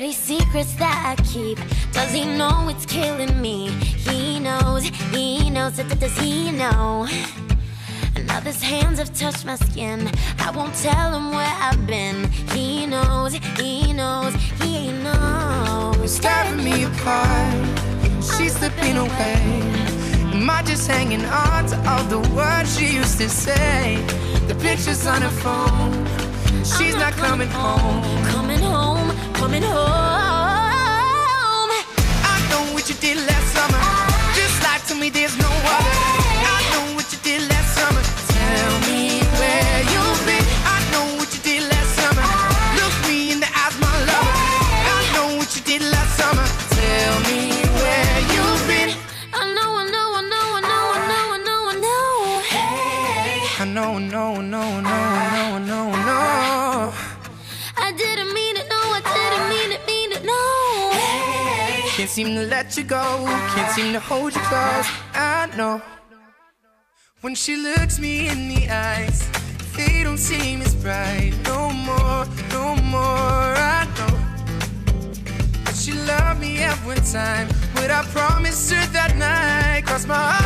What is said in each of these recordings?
dirty secrets that I keep. Does he know it's killing me? He knows, he knows, if it does he know? Another's hands have touched my skin. I won't tell him where I've been. He knows, he knows, he knows. Tearing me apart, she's slipping away. Am I just hanging on to all the words she used to say? The pictures on her phone, she's not, not coming, coming home. Coming home, coming home. I know what you did last summer. Just lie to me, there's no other. I know what you did last summer. Tell me where you've been. I know what you did last summer. Look me in the eyes, my lover. I know what you did last summer. I know, I know, I know, I know, I know, I know, I didn't mean it, no, I didn't mean it, mean it, no. Hey. Can't seem to let you go, can't seem to hold you close. I know. When she looks me in the eyes, they don't seem as bright. No more, no more. I know But she loved me every time. But I promised her that night, cross my heart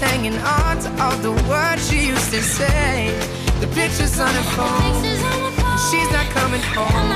hanging on to all the words she used to say? The pictures on her phone. She's not coming home. I'm not coming home.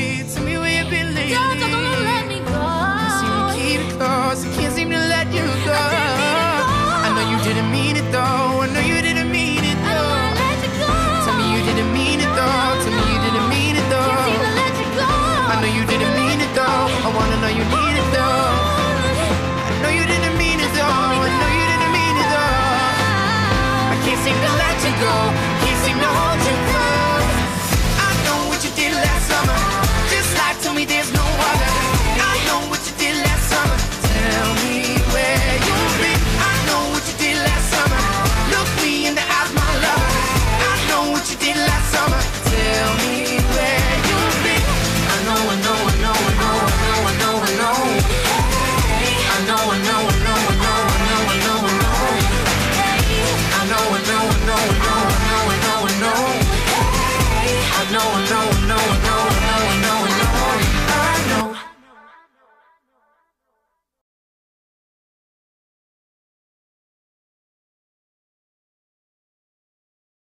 Summer. Tell me